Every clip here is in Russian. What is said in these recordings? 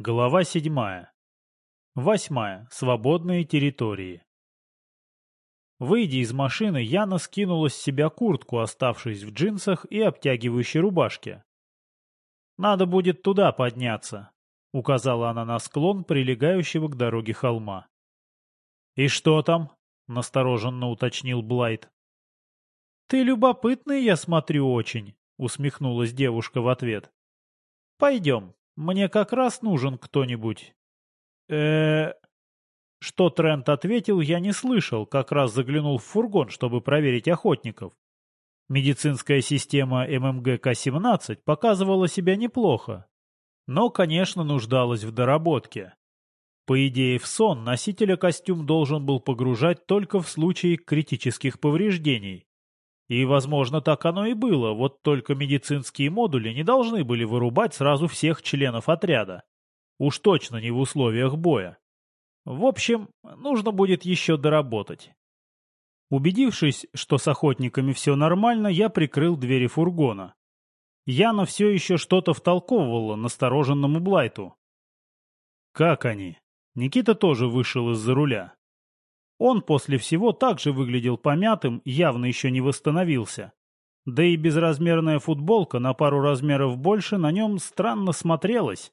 Глава седьмая. Восьмая. Свободные территории. Выйдя из машины, Яна скинула с себя куртку, оставшись в джинсах и обтягивающей рубашке. «Надо будет туда подняться», — указала она на склон, прилегающего к дороге холма. «И что там?» — настороженно уточнил Блайт. «Ты любопытный, я смотрю, очень», — усмехнулась девушка в ответ. «Пойдем». Мне как раз нужен кто-нибудь. э Что Трент ответил, я не слышал, как раз заглянул в фургон, чтобы проверить охотников. Медицинская система ММГ-К-17 показывала себя неплохо, но, конечно, нуждалась в доработке. По идее, в сон носителя костюм должен был погружать только в случае критических повреждений. И, возможно, так оно и было, вот только медицинские модули не должны были вырубать сразу всех членов отряда. Уж точно не в условиях боя. В общем, нужно будет еще доработать. Убедившись, что с охотниками все нормально, я прикрыл двери фургона. Яна все еще что-то втолковывала настороженному Блайту. «Как они?» Никита тоже вышел из-за руля. Он после всего также выглядел помятым, явно еще не восстановился. Да и безразмерная футболка на пару размеров больше на нем странно смотрелась.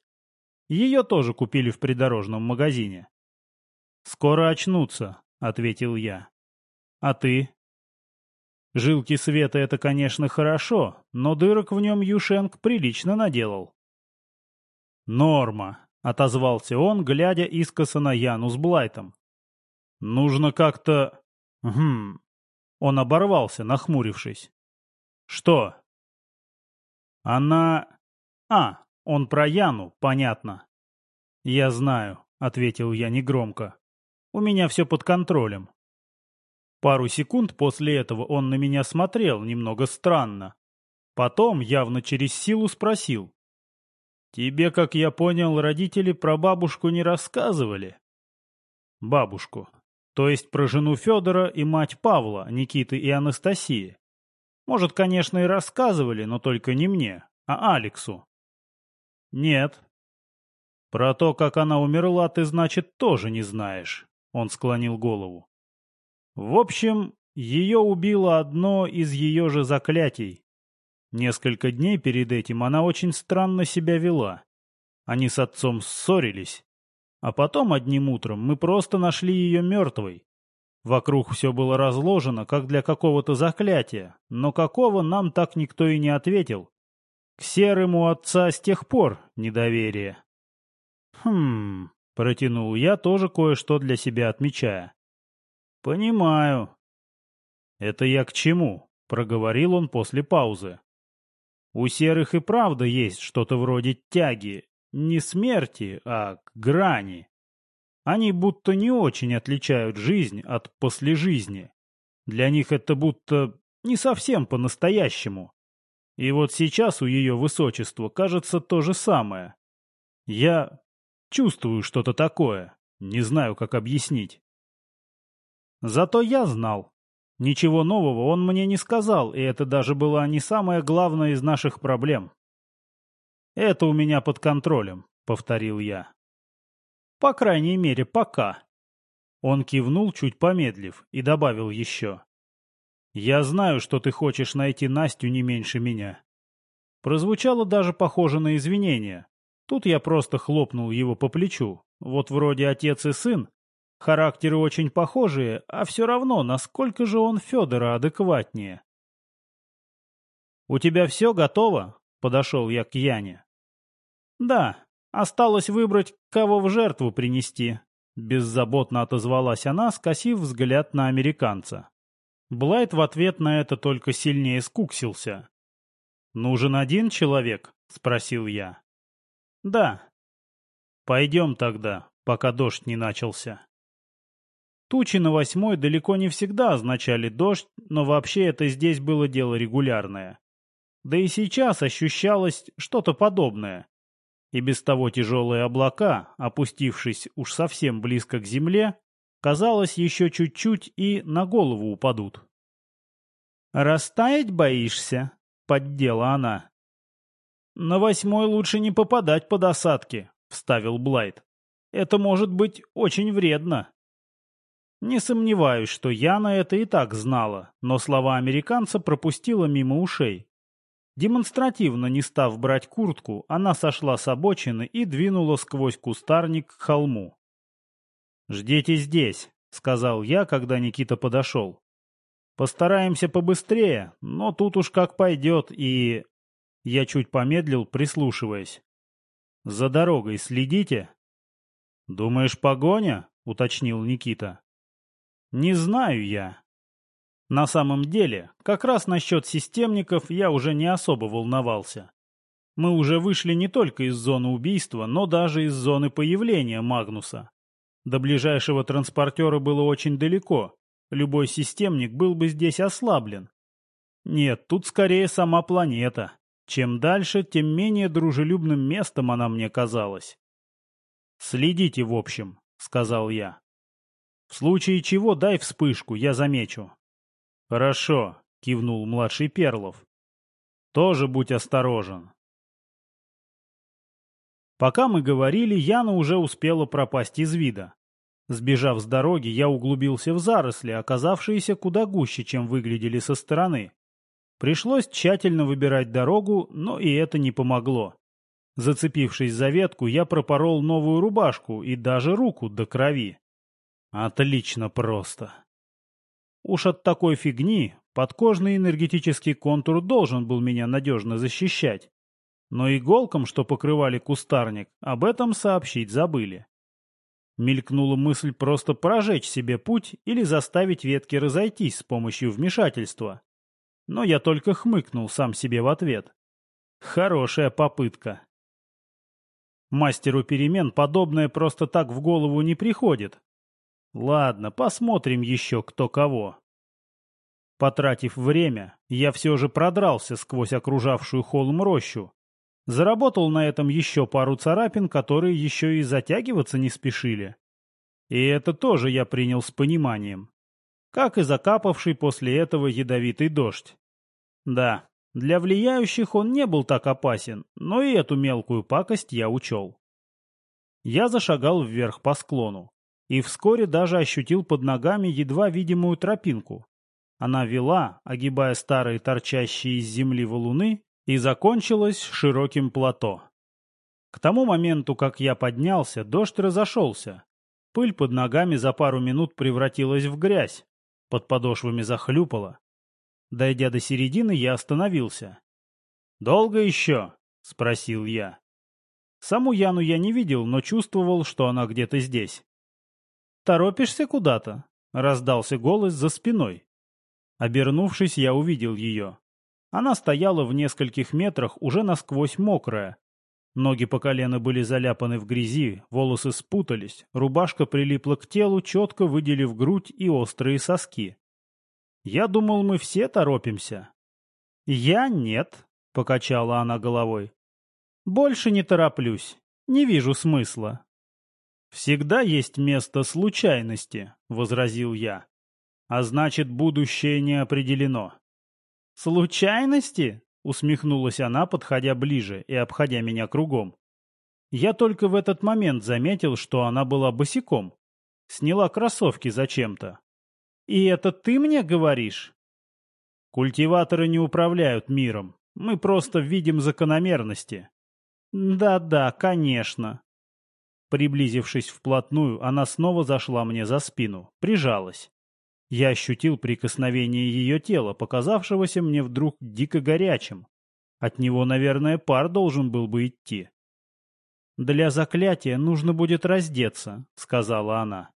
Ее тоже купили в придорожном магазине. «Скоро очнутся», — ответил я. «А ты?» Жилки света — это, конечно, хорошо, но дырок в нем Юшенк прилично наделал. «Норма», — отозвался он, глядя искоса на Яну с Блайтом. Нужно как-то... Хм... Он оборвался, нахмурившись. Что? Она... А, он про Яну, понятно. Я знаю, ответил я негромко. У меня все под контролем. Пару секунд после этого он на меня смотрел немного странно. Потом, явно через силу, спросил. «Тебе, как я понял, родители про бабушку не рассказывали?» «Бабушку. То есть про жену Федора и мать Павла, Никиты и Анастасии. Может, конечно, и рассказывали, но только не мне, а Алексу. Нет. Про то, как она умерла, ты, значит, тоже не знаешь. Он склонил голову. В общем, ее убило одно из ее же заклятий. Несколько дней перед этим она очень странно себя вела. Они с отцом ссорились, а потом одним утром мы просто нашли ее мертвой. Вокруг все было разложено, как для какого-то заклятия, но какого нам так никто и не ответил. К серому отца с тех пор недоверие. Хм, протянул я, тоже кое-что для себя отмечая. Понимаю. Это я к чему? Проговорил он после паузы. У серых и правда есть что-то вроде тяги, не смерти, а к грани. Они будто не очень отличают жизнь от послежизни. Для них это будто не совсем по-настоящему. И вот сейчас у ее высочества кажется то же самое. Я чувствую что-то такое, не знаю, как объяснить. Зато я знал. Ничего нового он мне не сказал, и это даже была не самая главная из наших проблем. «Это у меня под контролем», — повторил я. «По крайней мере, пока». Он кивнул, чуть помедлив, и добавил еще. «Я знаю, что ты хочешь найти Настю не меньше меня». Прозвучало даже похоже на извинение. Тут я просто хлопнул его по плечу. Вот вроде отец и сын. Характеры очень похожие, а все равно, насколько же он Федора адекватнее. «У тебя все готово?» — подошел я к Яне. «Да, осталось выбрать, кого в жертву принести», — беззаботно отозвалась она, скосив взгляд на американца. Блайт в ответ на это только сильнее скуксился. «Нужен один человек?» — спросил я. «Да». «Пойдем тогда, пока дождь не начался». Тучи на восьмой далеко не всегда означали дождь, но вообще это здесь было дело регулярное. Да и сейчас ощущалось что-то подобное. И без того тяжелые облака, опустившись уж совсем близко к земле, казалось, еще чуть-чуть и на голову упадут. «Растаять боишься?» — поддела она. «На восьмой лучше не попадать под осадки», — вставил Блайт. «Это может быть очень вредно». Не сомневаюсь, что Яна это и так знала, но слова американца пропустила мимо ушей. Демонстративно не став брать куртку, она сошла с обочины и двинула сквозь кустарник к холму. «Ждите здесь», — сказал я, когда Никита подошел. «Постараемся побыстрее, но тут уж как пойдет, и...» Я чуть помедлил, прислушиваясь. «За дорогой следите?» «Думаешь, погоня?» — уточнил Никита. «Не знаю я». На самом деле, как раз насчет системников я уже не особо волновался. Мы уже вышли не только из зоны убийства, но даже из зоны появления Магнуса. До ближайшего транспортера было очень далеко. Любой системник был бы здесь ослаблен. Нет, тут скорее сама планета. Чем дальше, тем менее дружелюбным местом она мне казалась. «Следите, в общем», — сказал я. «В случае чего дай вспышку, я замечу». «Хорошо», — кивнул младший Перлов. «Тоже будь осторожен». Пока мы говорили, Яна уже успела пропасть из вида. Сбежав с дороги, я углубился в заросли, оказавшиеся куда гуще, чем выглядели со стороны. Пришлось тщательно выбирать дорогу, но и это не помогло. Зацепившись за ветку, я пропорол новую рубашку и даже руку до крови. Отлично просто. Уж от такой фигни подкожный энергетический контур должен был меня надежно защищать. Но иголкам, что покрывали кустарник, об этом сообщить забыли. Мелькнула мысль просто прожечь себе путь или заставить ветки разойтись с помощью вмешательства но я только хмыкнул сам себе в ответ. Хорошая попытка. Мастеру перемен подобное просто так в голову не приходит. Ладно, посмотрим еще кто кого. Потратив время, я все же продрался сквозь окружавшую холм рощу. Заработал на этом еще пару царапин, которые еще и затягиваться не спешили. И это тоже я принял с пониманием как и закапавший после этого ядовитый дождь. Да, для влияющих он не был так опасен, но и эту мелкую пакость я учел. Я зашагал вверх по склону и вскоре даже ощутил под ногами едва видимую тропинку. Она вела, огибая старые торчащие из земли валуны, и закончилась широким плато. К тому моменту, как я поднялся, дождь разошелся. Пыль под ногами за пару минут превратилась в грязь, под подошвами захлюпало. Дойдя до середины, я остановился. «Долго еще?» — спросил я. Саму Яну я не видел, но чувствовал, что она где-то здесь. «Торопишься куда-то?» — раздался голос за спиной. Обернувшись, я увидел ее. Она стояла в нескольких метрах, уже насквозь мокрая. Ноги по колено были заляпаны в грязи, волосы спутались, рубашка прилипла к телу, четко выделив грудь и острые соски. Я думал, мы все торопимся. Я нет, покачала она головой. Больше не тороплюсь. Не вижу смысла. Всегда есть место случайности, возразил я. А значит, будущее не определено. Случайности? усмехнулась она, подходя ближе и обходя меня кругом. Я только в этот момент заметил, что она была босиком. Сняла кроссовки зачем-то. И это ты мне говоришь? Культиваторы не управляют миром. Мы просто видим закономерности. Да-да, конечно. Приблизившись вплотную, она снова зашла мне за спину, прижалась. Я ощутил прикосновение ее тела, показавшегося мне вдруг дико горячим. От него, наверное, пар должен был бы идти. «Для заклятия нужно будет раздеться», — сказала она.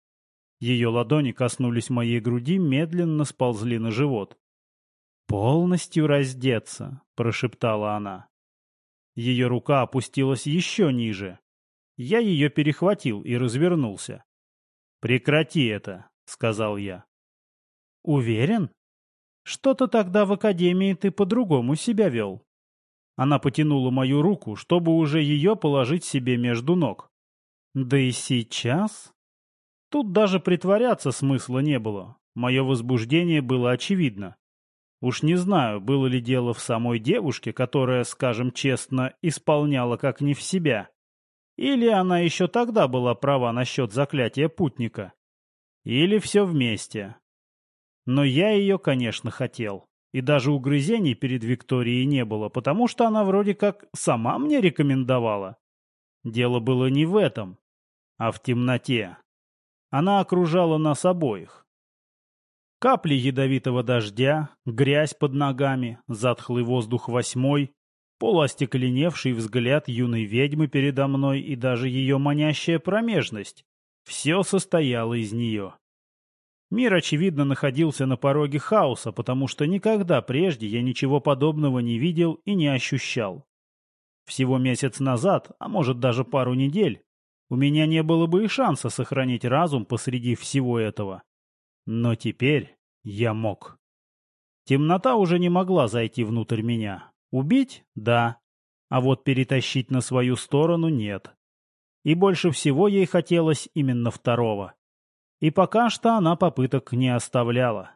Ее ладони коснулись моей груди, медленно сползли на живот. «Полностью раздеться», — прошептала она. Ее рука опустилась еще ниже. Я ее перехватил и развернулся. «Прекрати это», — сказал я. «Уверен? Что-то тогда в академии ты по-другому себя вел». Она потянула мою руку, чтобы уже ее положить себе между ног. «Да и сейчас...» Тут даже притворяться смысла не было. Мое возбуждение было очевидно. Уж не знаю, было ли дело в самой девушке, которая, скажем честно, исполняла как не в себя. Или она еще тогда была права насчет заклятия путника. Или все вместе. Но я ее, конечно, хотел. И даже угрызений перед Викторией не было, потому что она вроде как сама мне рекомендовала. Дело было не в этом, а в темноте. Она окружала нас обоих. Капли ядовитого дождя, грязь под ногами, затхлый воздух восьмой, полуостекленевший взгляд юной ведьмы передо мной и даже ее манящая промежность. Все состояло из нее. Мир, очевидно, находился на пороге хаоса, потому что никогда прежде я ничего подобного не видел и не ощущал. Всего месяц назад, а может даже пару недель, у меня не было бы и шанса сохранить разум посреди всего этого. Но теперь я мог. Темнота уже не могла зайти внутрь меня. Убить — да, а вот перетащить на свою сторону — нет. И больше всего ей хотелось именно второго. И пока что она попыток не оставляла.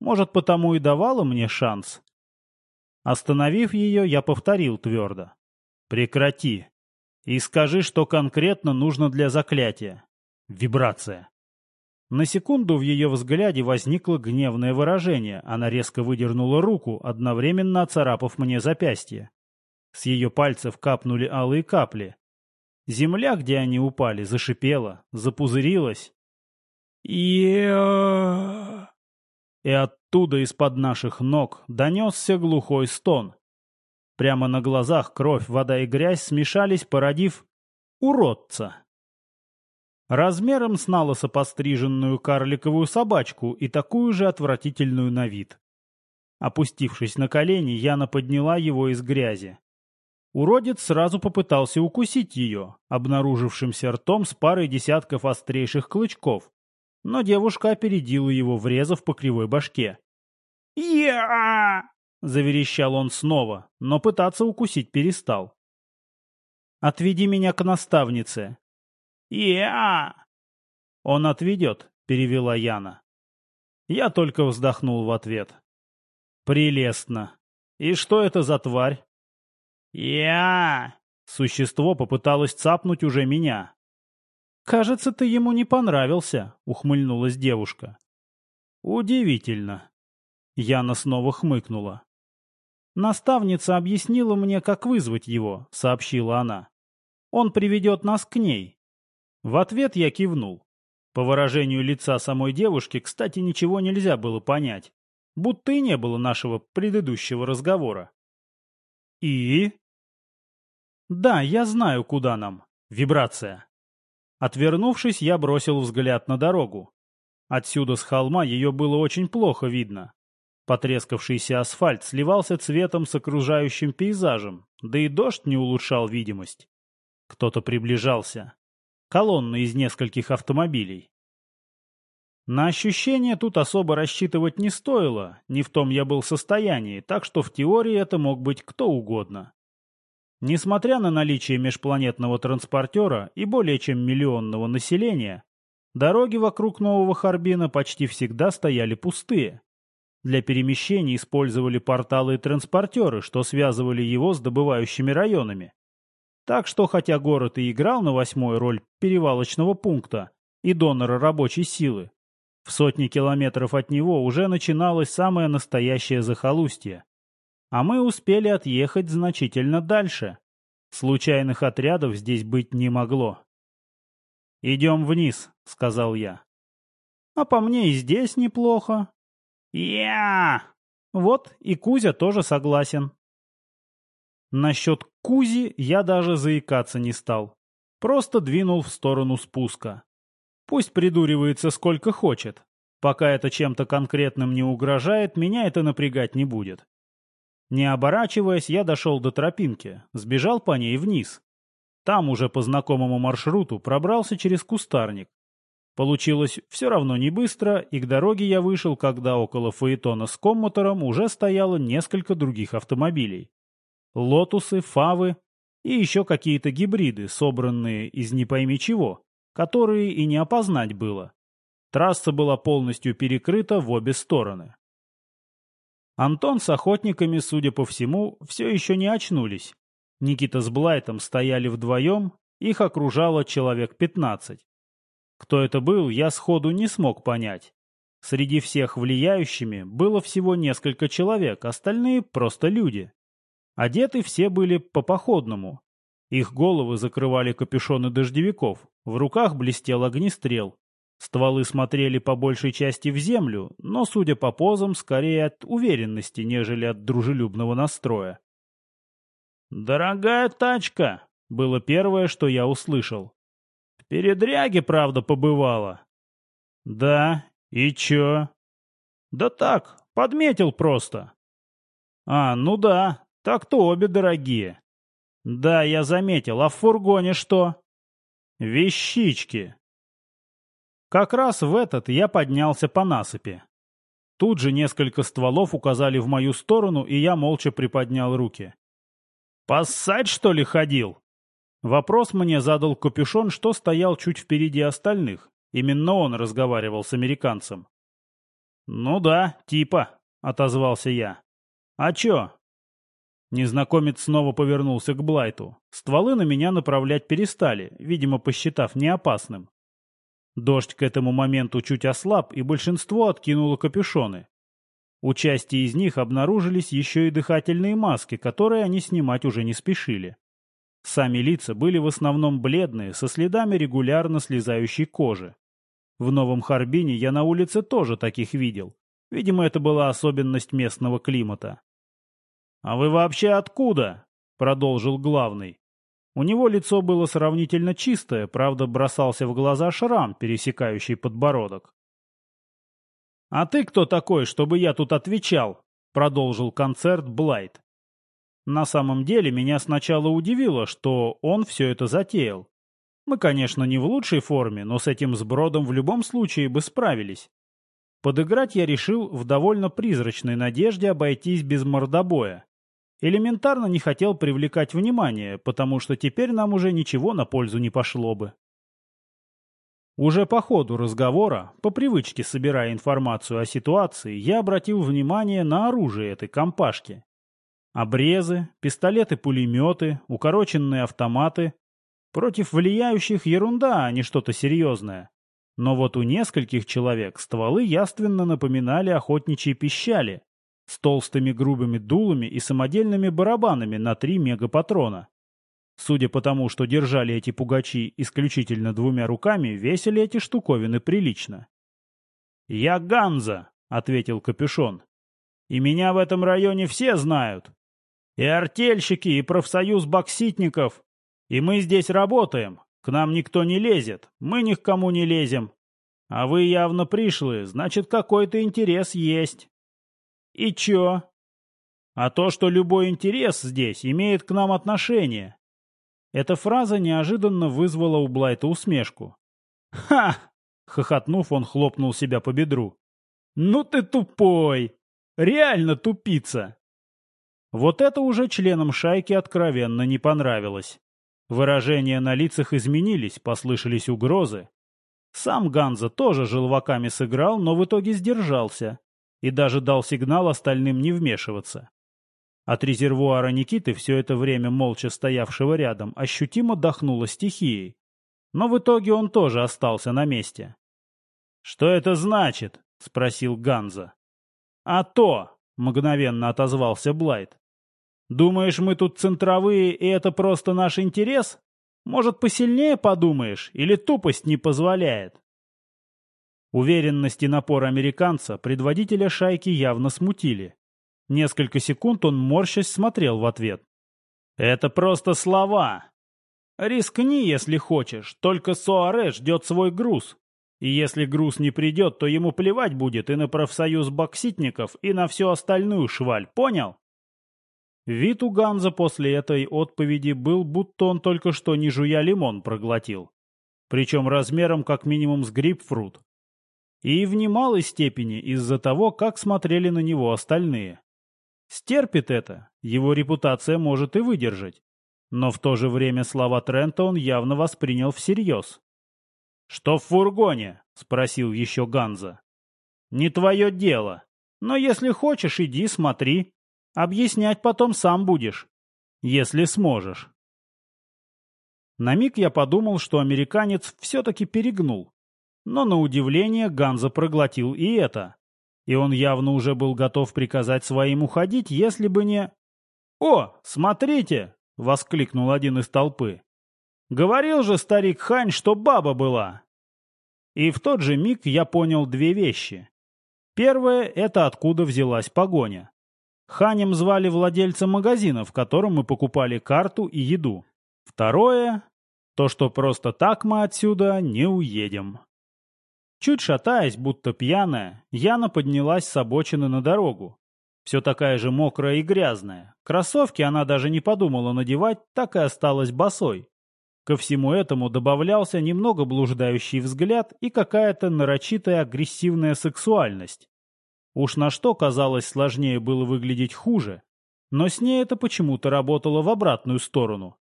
Может, потому и давала мне шанс. Остановив ее, я повторил твердо. «Прекрати. И скажи, что конкретно нужно для заклятия. Вибрация. На секунду в ее взгляде возникло гневное выражение. Она резко выдернула руку, одновременно оцарапав мне запястье. С ее пальцев капнули алые капли. Земля, где они упали, зашипела, запузырилась. И... И оттуда из-под наших ног донесся глухой стон. Прямо на глазах кровь, вода и грязь смешались, породив уродца. Размером с налысо постриженную карликовую собачку и такую же отвратительную на вид. Опустившись на колени, Яна подняла его из грязи. Уродец сразу попытался укусить ее, обнаружившимся ртом с парой десятков острейших клычков, но девушка опередила его, врезав по кривой башке. «Я!» — заверещал он снова, но пытаться укусить перестал. «Отведи меня к наставнице». «Я!» «Он отведет», — перевела Яна. Я только вздохнул в ответ. «Прелестно. И что это за тварь?» «Я!» Существо попыталось цапнуть уже меня. «Кажется, ты ему не понравился», — ухмыльнулась девушка. «Удивительно». Яна снова хмыкнула. «Наставница объяснила мне, как вызвать его», — сообщила она. «Он приведет нас к ней». В ответ я кивнул. По выражению лица самой девушки, кстати, ничего нельзя было понять. Будто и не было нашего предыдущего разговора. «И?» «Да, я знаю, куда нам. Вибрация». Отвернувшись, я бросил взгляд на дорогу. Отсюда с холма ее было очень плохо видно. Потрескавшийся асфальт сливался цветом с окружающим пейзажем, да и дождь не улучшал видимость. Кто-то приближался. Колонна из нескольких автомобилей. На ощущение тут особо рассчитывать не стоило, не в том я был состоянии, так что в теории это мог быть кто угодно. Несмотря на наличие межпланетного транспортера и более чем миллионного населения, дороги вокруг Нового Харбина почти всегда стояли пустые. Для перемещений использовали порталы и транспортеры, что связывали его с добывающими районами. Так что, хотя город и играл на восьмой роль перевалочного пункта и донора рабочей силы, в сотни километров от него уже начиналось самое настоящее захолустье. А мы успели отъехать значительно дальше. Случайных отрядов здесь быть не могло. «Идем вниз», — сказал я. «А по мне и здесь неплохо», я! Вот и Кузя тоже согласен. Насчет Кузи я даже заикаться не стал. Просто двинул в сторону спуска. Пусть придуривается сколько хочет. Пока это чем-то конкретным не угрожает, меня это напрягать не будет. Не оборачиваясь, я дошел до тропинки, сбежал по ней вниз. Там уже по знакомому маршруту пробрался через кустарник, Получилось все равно не быстро, и к дороге я вышел, когда около фаэтона с коммутором уже стояло несколько других автомобилей. Лотусы, фавы и еще какие-то гибриды, собранные из не пойми чего, которые и не опознать было. Трасса была полностью перекрыта в обе стороны. Антон с охотниками, судя по всему, все еще не очнулись. Никита с Блайтом стояли вдвоем, Их окружало человек пятнадцать. Кто это был, я сходу не смог понять. Среди всех влияющими было всего несколько человек, остальные просто люди. Одеты все были по-походному. Их головы закрывали капюшоны дождевиков, в руках блестел огнестрел. Стволы смотрели по большей части в землю, но, судя по позам, скорее от уверенности, нежели от дружелюбного настроя. «Дорогая тачка!» — было первое, что я услышал. «В передряге, правда, побывала». «Да, и чё?» «Да так, подметил просто». «А, ну да, так-то обе дорогие». «Да, я заметил, а в фургоне что?» «Вещички». Как раз в этот я поднялся по насыпи. Тут же несколько стволов указали в мою сторону, и я молча приподнял руки. «Поссать, что ли, ходил?» Вопрос мне задал капюшон, что стоял чуть впереди остальных. Именно он разговаривал с американцем. «Ну да, типа», — отозвался я. «А чё?» Незнакомец снова повернулся к Блайту. Стволы на меня направлять перестали, видимо, посчитав неопасным. Дождь к этому моменту чуть ослаб, и большинство откинуло капюшоны. У части из них обнаружились еще и дыхательные маски, которые они снимать уже не спешили. Сами лица были в основном бледные, со следами регулярно слезающей кожи. В Новом Харбине я на улице тоже таких видел. Видимо, это была особенность местного климата. «А вы вообще откуда?» — продолжил главный. У него лицо было сравнительно чистое, правда, бросался в глаза шрам, пересекающий подбородок. «А ты кто такой, чтобы я тут отвечал?» — продолжил концерт Блайт. На самом деле меня сначала удивило, что он все это затеял. Мы, конечно, не в лучшей форме, но с этим сбродом в любом случае бы справились. Подыграть я решил в довольно призрачной надежде обойтись без мордобоя. Элементарно не хотел привлекать внимание, потому что теперь нам уже ничего на пользу не пошло бы. Уже по ходу разговора, по привычке собирая информацию о ситуации, я обратил внимание на оружие этой компашки. Обрезы, пистолеты-пулеметы, укороченные автоматы. Против влияющих ерунда, а не что-то серьезное. Но вот у нескольких человек стволы яственно напоминали охотничьи пищали с толстыми грубыми дулами и самодельными барабанами на три мегапатрона. Судя по тому, что держали эти пугачи исключительно двумя руками, весили эти штуковины прилично. «Я Ганза», — ответил Капюшон. «И меня в этом районе все знают. И артельщики, и профсоюз бокситников. И мы здесь работаем. К нам никто не лезет, мы ни к кому не лезем. А вы явно пришлые, значит, какой-то интерес есть». «И чё?» «А то, что любой интерес здесь имеет к нам отношение. Эта фраза неожиданно вызвала у Блайта усмешку. «Ха!» — хохотнув, он хлопнул себя по бедру. «Ну ты тупой! Реально тупица!» Вот это уже членам шайки откровенно не понравилось. Выражения на лицах изменились, послышались угрозы. Сам Ганза тоже желваками сыграл, но в итоге сдержался и даже дал сигнал остальным не вмешиваться. От резервуара Никиты, все это время молча стоявшего рядом, ощутимо дохнуло стихией. Но в итоге он тоже остался на месте. «Что это значит?» — спросил Ганза. «А то!» — мгновенно отозвался Блайт. «Думаешь, мы тут центровые, и это просто наш интерес? Может, посильнее подумаешь, или тупость не позволяет?» Уверенность и напор американца предводителя шайки явно смутили. Несколько секунд он морщась смотрел в ответ. «Это просто слова. Рискни, если хочешь, только Суаре ждет свой груз. И если груз не придет, то ему плевать будет и на профсоюз бокситников, и на всю остальную шваль, понял?» Вид у Ганза после этой отповеди был, будто он только что не жуя лимон проглотил. Причем размером как минимум с грейпфрут. И в немалой степени из-за того, как смотрели на него остальные. Стерпит это, его репутация может и выдержать. Но в то же время слова Трента он явно воспринял всерьез. «Что в фургоне?» — спросил еще Ганза. «Не твое дело. Но если хочешь, иди, смотри. Объяснять потом сам будешь. Если сможешь». На миг я подумал, что американец все-таки перегнул. Но на удивление Ганза проглотил и это. И он явно уже был готов приказать своим уходить, если бы не... «О, смотрите!» — воскликнул один из толпы. «Говорил же старик Хань, что баба была!» И в тот же миг я понял две вещи. Первое — это откуда взялась погоня. Ханем звали владельца магазина, в котором мы покупали карту и еду. Второе — то, что просто так мы отсюда не уедем. Чуть шатаясь, будто пьяная, Яна поднялась с обочины на дорогу. Все такая же мокрая и грязная. Кроссовки она даже не подумала надевать, так и осталась босой. Ко всему этому добавлялся немного блуждающий взгляд и какая-то нарочитая агрессивная сексуальность. Уж на что, казалось, сложнее было выглядеть хуже, но с ней это почему-то работало в обратную сторону.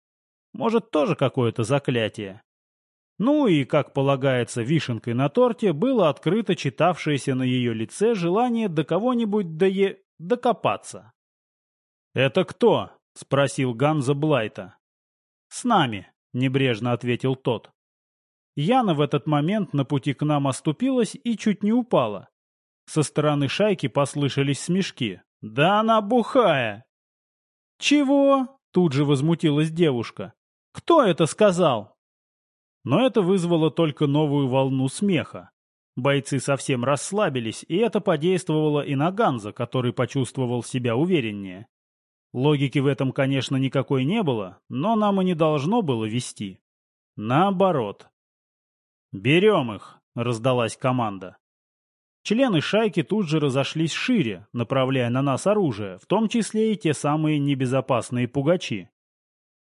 Может, тоже какое-то заклятие. Ну и, как полагается, вишенкой на торте было открыто читавшееся на ее лице желание до кого-нибудь дое... докопаться. «Это кто?» — спросил Ганза Блайта. «С нами», — небрежно ответил тот. Яна в этот момент на пути к нам оступилась и чуть не упала. Со стороны шайки послышались смешки. «Да она бухая!» «Чего?» — тут же возмутилась девушка. Кто это сказал? Но это вызвало только новую волну смеха. Бойцы совсем расслабились, и это подействовало и на Ганза, который почувствовал себя увереннее. Логики в этом, конечно, никакой не было, но нам и не должно было вести. Наоборот. «Берем их!» — раздалась команда. Члены шайки тут же разошлись шире, направляя на нас оружие, в том числе и те самые небезопасные пугачи.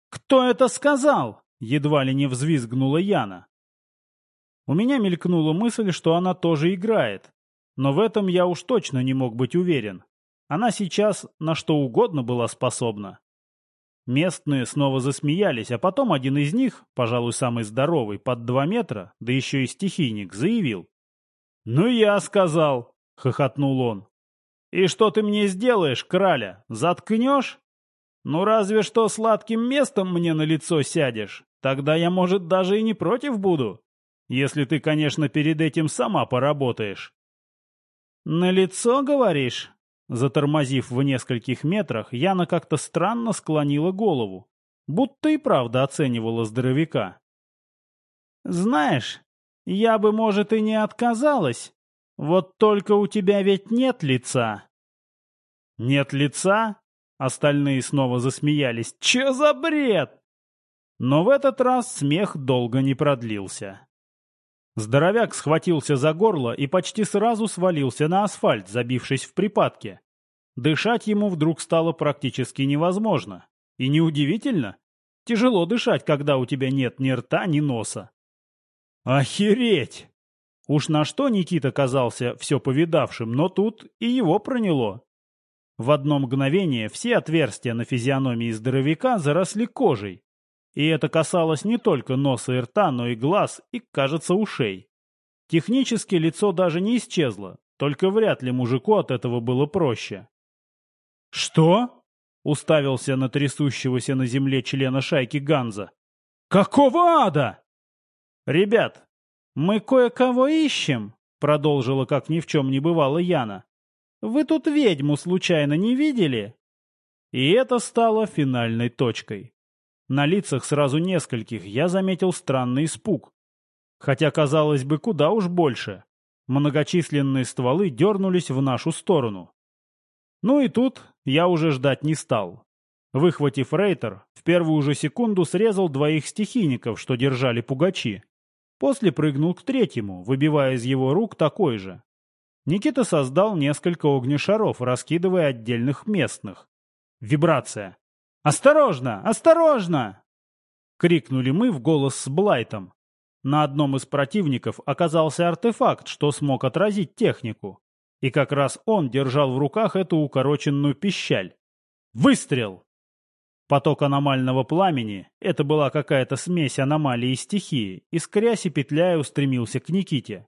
«Кто это сказал?» — едва ли не взвизгнула Яна. У меня мелькнула мысль, что она тоже играет, но в этом я уж точно не мог быть уверен. Она сейчас на что угодно была способна. Местные снова засмеялись, а потом один из них, пожалуй, самый здоровый, под два метра, да еще и стихийник, заявил. «Ну я сказал!» — хохотнул он. «И что ты мне сделаешь, краля? Заткнешь?» Ну разве что сладким местом мне на лицо сядешь. Тогда я, может, даже и не против буду. Если ты, конечно, перед этим сама поработаешь. На лицо, говоришь? Затормозив в нескольких метрах, Яна как-то странно склонила голову, будто и правда оценивала здоровяка. «Знаешь, я бы, может, и не отказалась, вот только у тебя ведь нет лица». «Нет лица? Остальные снова засмеялись. «Че за бред?» Но в этот раз смех долго не продлился. Здоровяк схватился за горло и почти сразу свалился на асфальт, забившись в припадке. Дышать ему вдруг стало практически невозможно. И неудивительно. Тяжело дышать, когда у тебя нет ни рта, ни носа. Охереть! Уж на что Никита казался все повидавшим, но тут и его проняло. В одно мгновение все отверстия на физиономии здоровяка заросли кожей. И это касалось не только носа и рта, но и глаз и, кажется, ушей. Технически лицо даже не исчезло, только вряд ли мужику от этого было проще. «Что?» — уставился на трясущегося на земле члена шайки Ганза. «Какого ада?» «Ребят, мы кое-кого ищем», — продолжила как ни в чем не бывало Яна. Вы тут ведьму случайно не видели?» И это стало финальной точкой. На лицах сразу нескольких я заметил странный испуг. Хотя, казалось бы, куда уж больше. Многочисленные стволы дернулись в нашу сторону. Ну и тут я уже ждать не стал. Выхватив рейтер, в первую же секунду срезал двоих стихийников, что держали пугачи. После прыгнул к третьему, выбивая из его рук такой же. Никита создал несколько огнешаров, раскидывая отдельных местных. Вибрация. «Осторожно! Осторожно!» Крикнули мы в голос с Блайтом. На одном из противников оказался артефакт, что смог отразить технику. И как раз он держал в руках эту укороченную пищаль. Выстрел! Поток аномального пламени, это была какая-то смесь аномалии и стихии, искрясь и петляя устремился к Никите.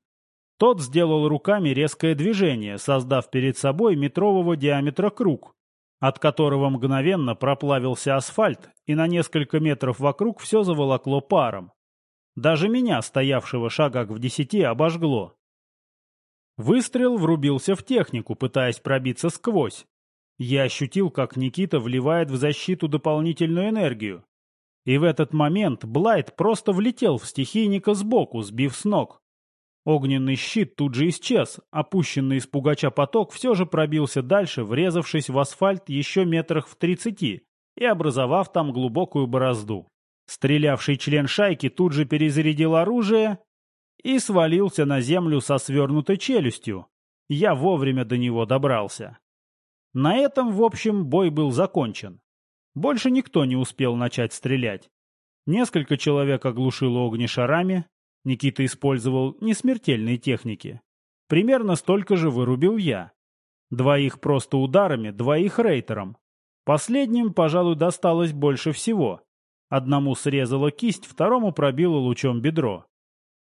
Тот сделал руками резкое движение, создав перед собой метрового диаметра круг. От которого мгновенно проплавился асфальт, и на несколько метров вокруг все заволокло паром. Даже меня, стоявшего шагах в десяти, обожгло. Выстрел врубился в технику, пытаясь пробиться сквозь. Я ощутил, как Никита вливает в защиту дополнительную энергию. И в этот момент Блайт просто влетел в стихийника сбоку, сбив с ног. Огненный щит тут же исчез, опущенный из пугача поток все же пробился дальше, врезавшись в асфальт еще метрах в тридцати и образовав там глубокую борозду. Стрелявший член шайки тут же перезарядил оружие и свалился на землю со свернутой челюстью. Я вовремя до него добрался. На этом, в общем, бой был закончен. Больше никто не успел начать стрелять. Несколько человек оглушило огнешарами, Никита использовал несмертельные техники. Примерно столько же вырубил я. Двоих просто ударами, двоих рейтером. Последним, пожалуй, досталось больше всего. Одному срезала кисть, второму пробило лучом бедро.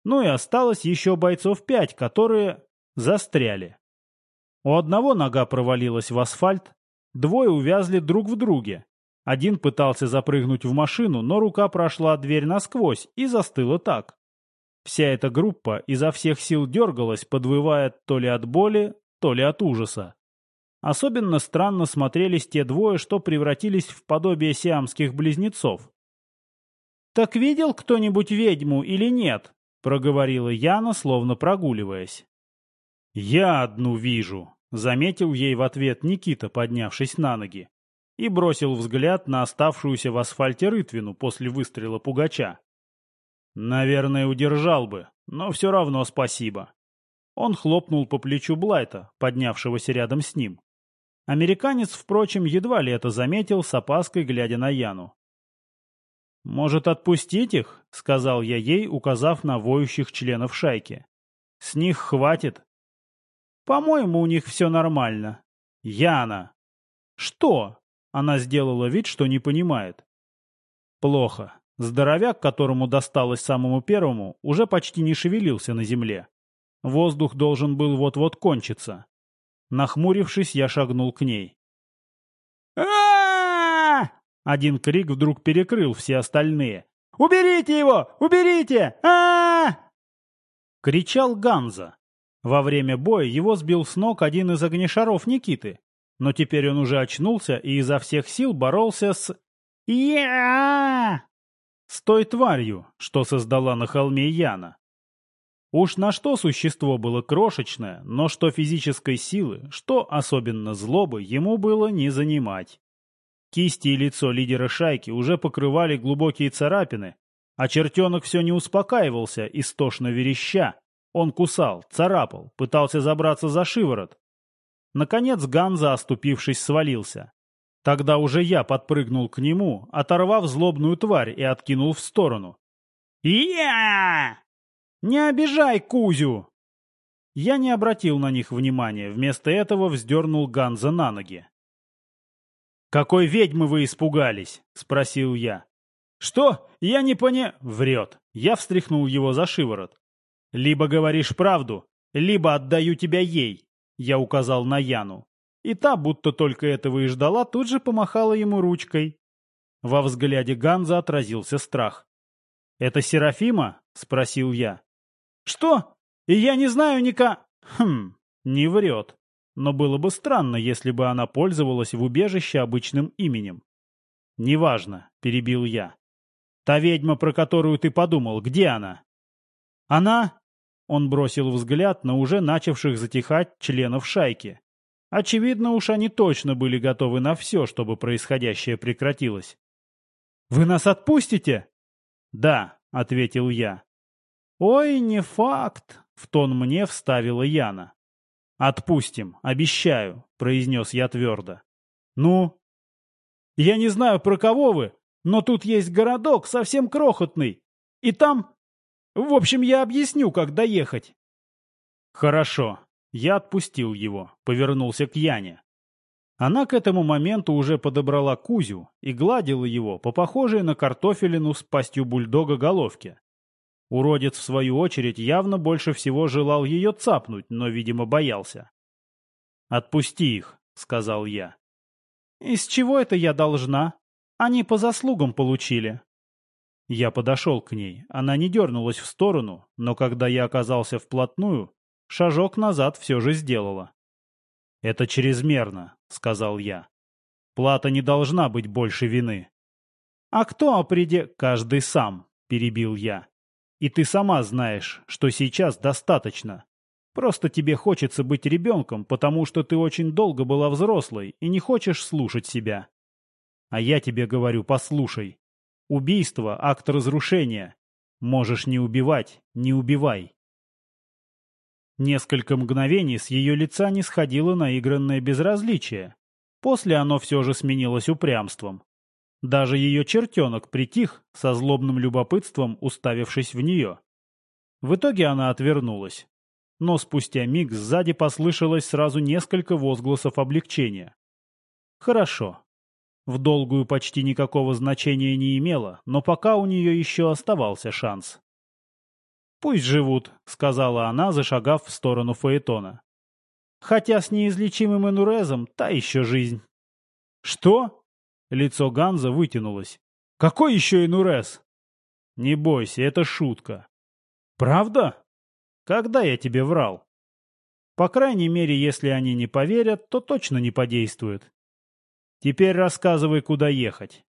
Ну и осталось еще бойцов пять, которые застряли. У одного нога провалилась в асфальт, двое увязли друг в друге. Один пытался запрыгнуть в машину, но рука прошла дверь насквозь и застыла так. Вся эта группа изо всех сил дергалась, подвывая то ли от боли, то ли от ужаса. Особенно странно смотрелись те двое, что превратились в подобие сиамских близнецов. «Так видел кто-нибудь ведьму или нет?» — проговорила Яна, словно прогуливаясь. «Я одну вижу», — заметил ей в ответ Никита, поднявшись на ноги, и бросил взгляд на оставшуюся в асфальте рытвину после выстрела пугача. Наверное, удержал бы, но все равно спасибо. Он хлопнул по плечу Блайта, поднявшегося рядом с ним. Американец, впрочем, едва ли это заметил, с опаской глядя на Яну. «Может, отпустить их?» — сказал я ей, указав на воющих членов шайки. «С них хватит». «По-моему, у них все нормально». «Яна!» «Что?» — она сделала вид, что не понимает. «Плохо. Здоровяк, которому досталось самому первому, уже почти не шевелился на земле. Воздух должен был вот-вот кончиться. Нахмурившись, я шагнул к ней. а Один крик вдруг перекрыл все остальные. «Уберите его! Уберите! а Кричал Ганза. Во время боя его сбил с ног один из огнешаров Никиты. Но теперь он уже очнулся и изо всех сил боролся с... я с той тварью, что создала на холме Яна. Уж на что существо было крошечное, но что физической силы, что особенно злобы, ему было не занимать. Кисти и лицо лидера шайки уже покрывали глубокие царапины, а чертенок все не успокаивался, истошно вереща. Он кусал, царапал, пытался забраться за шиворот. Наконец Ганза, оступившись, свалился. Тогда уже я подпрыгнул к нему, оторвав злобную тварь и откинул в сторону. «Я! Не обижай Кузю!» Я не обратил на них внимания, вместо этого вздернул Ганза на ноги. «Какой ведьмы вы испугались?» — спросил я. «Что? Я не поня...» — врет. Я встряхнул его за шиворот. «Либо говоришь правду, либо отдаю тебя ей», — я указал на Яну. И та, будто только этого и ждала, тут же помахала ему ручкой. Во взгляде Ганза отразился страх. «Это Серафима?» — спросил я. «Что? И я не знаю ника...» «Хм, не врет. Но было бы странно, если бы она пользовалась в убежище обычным именем». «Неважно», — перебил я. «Та ведьма, про которую ты подумал, где она?» «Она...» — он бросил взгляд на уже начавших затихать членов шайки. Очевидно, уж они точно были готовы на все, чтобы происходящее прекратилось. «Вы нас отпустите?» «Да», — ответил я. «Ой, не факт», — в тон мне вставила Яна. «Отпустим, обещаю», — произнес я твердо. «Ну?» «Я не знаю, про кого вы, но тут есть городок, совсем крохотный. И там... В общем, я объясню, как доехать». «Хорошо», я отпустил его, повернулся к Яне. Она к этому моменту уже подобрала Кузю и гладила его по похожей на картофелину с пастью бульдога головке. Уродец, в свою очередь, явно больше всего желал ее цапнуть, но, видимо, боялся. «Отпусти их», — сказал я. «Из чего это я должна? Они по заслугам получили». Я подошел к ней. Она не дернулась в сторону, но когда я оказался вплотную, шажок назад все же сделала. «Это чрезмерно», — сказал я. «Плата не должна быть больше вины». «А кто о преде...» «Каждый сам», — перебил я. «И ты сама знаешь, что сейчас достаточно. Просто тебе хочется быть ребенком, потому что ты очень долго была взрослой и не хочешь слушать себя. А я тебе говорю, послушай. Убийство — акт разрушения. Можешь не убивать, не убивай. Несколько мгновений с ее лица не сходило наигранное безразличие. После оно все же сменилось упрямством. Даже ее чертенок притих, со злобным любопытством уставившись в нее. В итоге она отвернулась. Но спустя миг сзади послышалось сразу несколько возгласов облегчения. Хорошо. В долгую почти никакого значения не имело, но пока у нее еще оставался шанс. «Пусть живут», — сказала она, зашагав в сторону Фаэтона. «Хотя с неизлечимым инурезом та еще жизнь». «Что?» — лицо Ганза вытянулось. «Какой еще инурез?» «Не бойся, это шутка». «Правда?» «Когда я тебе врал?» «По крайней мере, если они не поверят, то точно не подействует. Теперь рассказывай, куда ехать».